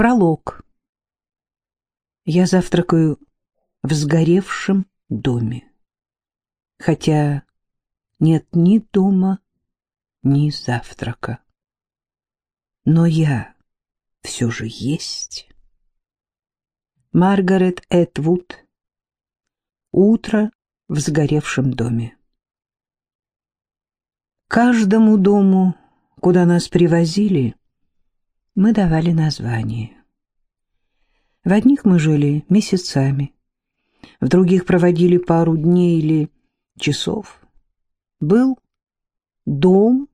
Пролог. Я завтракаю в сгоревшем доме. Хотя нет ни дома, ни завтрака. Но я все же есть. Маргарет Этвуд. Утро в сгоревшем доме. Каждому дому, куда нас привозили, мы давали название. В одних мы жили месяцами, в других проводили пару дней или часов. Был дом,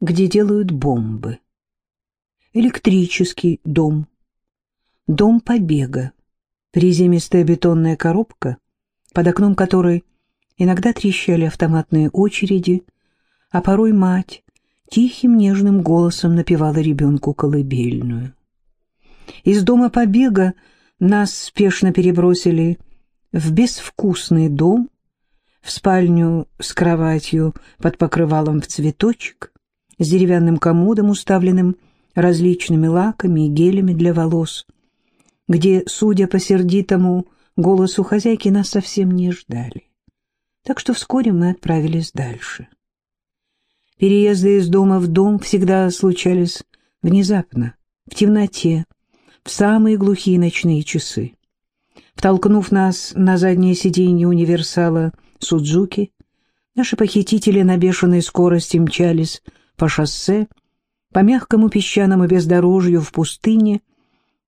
где делают бомбы. Электрический дом. Дом побега. Приземистая бетонная коробка, под окном которой иногда трещали автоматные очереди, а порой мать тихим нежным голосом напевала ребенку колыбельную. Из дома побега нас спешно перебросили в безвкусный дом, в спальню с кроватью под покрывалом в цветочек, с деревянным комодом, уставленным различными лаками и гелями для волос, где, судя по сердитому голосу хозяйки, нас совсем не ждали. Так что вскоре мы отправились дальше. Переезды из дома в дом всегда случались внезапно, в темноте, в самые глухие ночные часы. Втолкнув нас на заднее сиденье универсала Судзуки, наши похитители на бешеной скорости мчались по шоссе, по мягкому песчаному бездорожью в пустыне,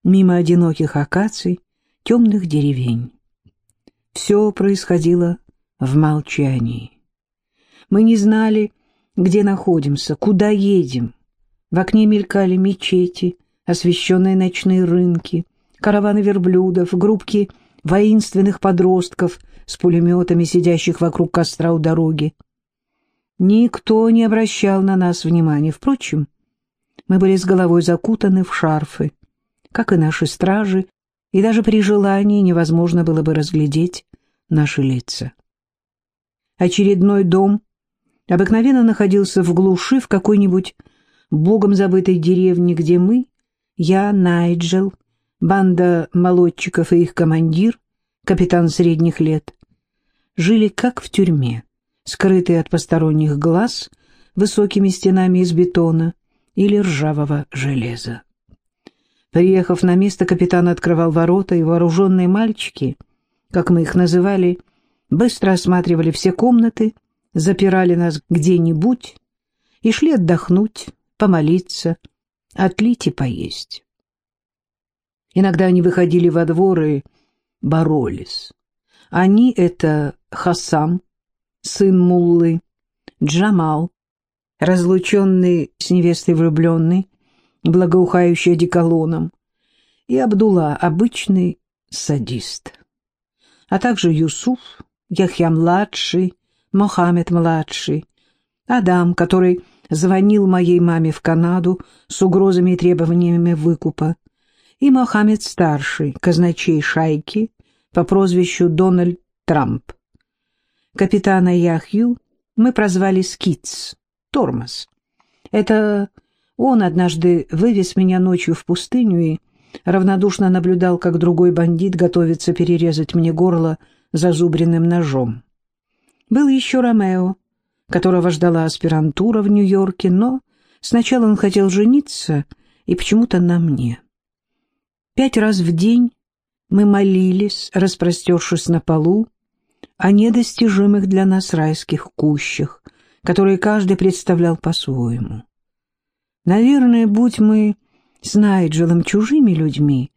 мимо одиноких акаций, темных деревень. Все происходило в молчании. Мы не знали, где находимся, куда едем. В окне мелькали мечети, освещенные ночные рынки, караваны верблюдов, группки воинственных подростков с пулеметами, сидящих вокруг костра у дороги. Никто не обращал на нас внимания. Впрочем, мы были с головой закутаны в шарфы, как и наши стражи, и даже при желании невозможно было бы разглядеть наши лица. Очередной дом обыкновенно находился в глуши в какой-нибудь богом забытой деревне, где мы, я, Найджел, банда молодчиков и их командир, капитан средних лет, жили как в тюрьме, скрытые от посторонних глаз высокими стенами из бетона или ржавого железа. Приехав на место, капитан открывал ворота, и вооруженные мальчики, как мы их называли, быстро осматривали все комнаты, запирали нас где-нибудь и шли отдохнуть, помолиться, отлить и поесть. Иногда они выходили во двор и боролись. Они — это Хасам, сын Муллы, Джамал, разлученный с невестой влюбленный, благоухающий одеколоном, и Абдулла, обычный садист, а также Юсуф, Яхья-младший, Мохаммед-младший, Адам, который звонил моей маме в Канаду с угрозами и требованиями выкупа, и Мохаммед-старший, казначей шайки по прозвищу Дональд Трамп. Капитана Яхью мы прозвали Скитс, тормоз. Это он однажды вывез меня ночью в пустыню и равнодушно наблюдал, как другой бандит готовится перерезать мне горло зазубренным ножом. Был еще Ромео, которого ждала аспирантура в Нью-Йорке, но сначала он хотел жениться и почему-то на мне. Пять раз в день мы молились, распростершись на полу, о недостижимых для нас райских кущах, которые каждый представлял по-своему. Наверное, будь мы с Найджелом чужими людьми,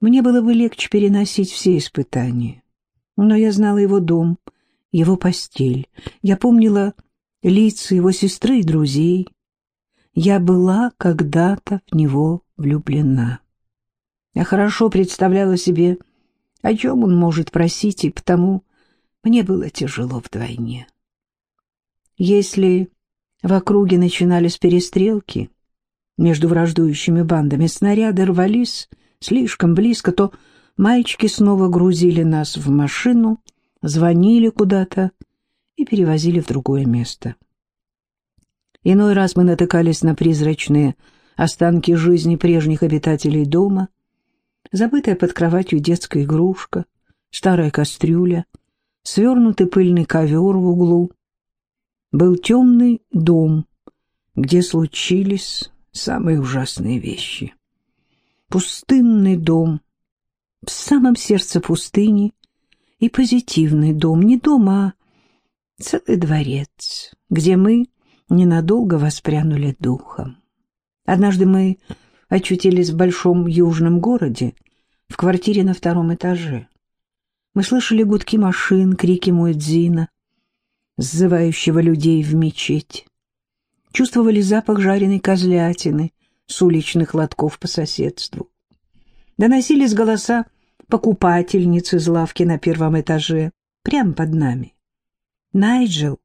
мне было бы легче переносить все испытания. Но я знала его дом, его постель. Я помнила лица его сестры и друзей. Я была когда-то в него влюблена. Я хорошо представляла себе, о чем он может просить, и потому мне было тяжело вдвойне. Если в округе начинались перестрелки, между враждующими бандами снаряды рвались слишком близко, то мальчики снова грузили нас в машину, звонили куда-то и перевозили в другое место. Иной раз мы натыкались на призрачные останки жизни прежних обитателей дома, Забытая под кроватью детская игрушка, старая кастрюля, свернутый пыльный ковер в углу. Был темный дом, где случились самые ужасные вещи. Пустынный дом, в самом сердце пустыни, и позитивный дом, не дом, а целый дворец, где мы ненадолго воспрянули духом. Однажды мы очутились в большом южном городе, в квартире на втором этаже. Мы слышали гудки машин, крики Муэдзина, сзывающего людей в мечеть. Чувствовали запах жареной козлятины с уличных лотков по соседству. Доносились голоса покупательниц из лавки на первом этаже, прямо под нами. Найджел,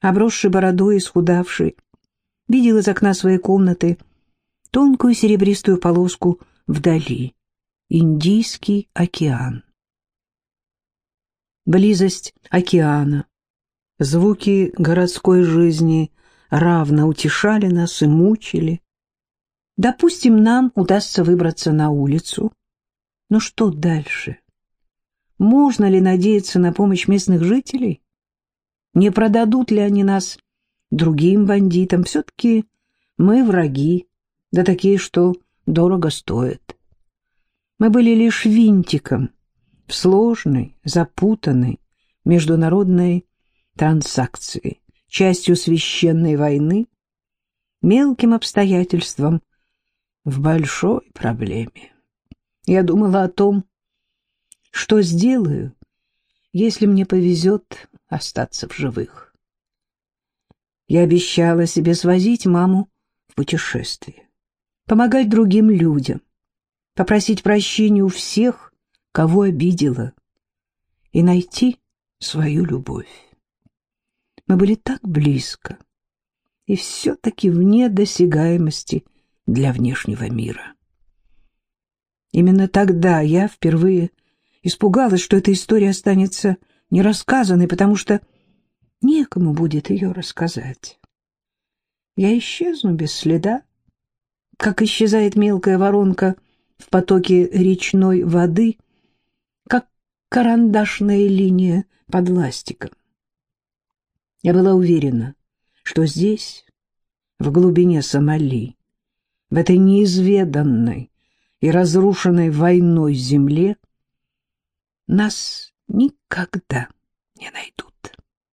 обросший бородой и схудавший, видел из окна своей комнаты тонкую серебристую полоску вдали. Индийский океан. Близость океана, звуки городской жизни равно утешали нас и мучили. Допустим, нам удастся выбраться на улицу. Но что дальше? Можно ли надеяться на помощь местных жителей? Не продадут ли они нас другим бандитам? Все-таки мы враги, да такие, что дорого стоят. Мы были лишь винтиком в сложной, запутанной международной транзакции, частью священной войны, мелким обстоятельством в большой проблеме. Я думала о том, что сделаю, если мне повезет остаться в живых. Я обещала себе свозить маму в путешествие, помогать другим людям, попросить прощения у всех, кого обидела, и найти свою любовь. Мы были так близко, и все-таки вне досягаемости для внешнего мира. Именно тогда я впервые испугалась, что эта история останется нерассказанной, потому что некому будет ее рассказать. Я исчезну без следа, как исчезает мелкая воронка в потоке речной воды, как карандашная линия под ластиком. Я была уверена, что здесь, в глубине Сомали, в этой неизведанной и разрушенной войной земле, нас никогда не найдут.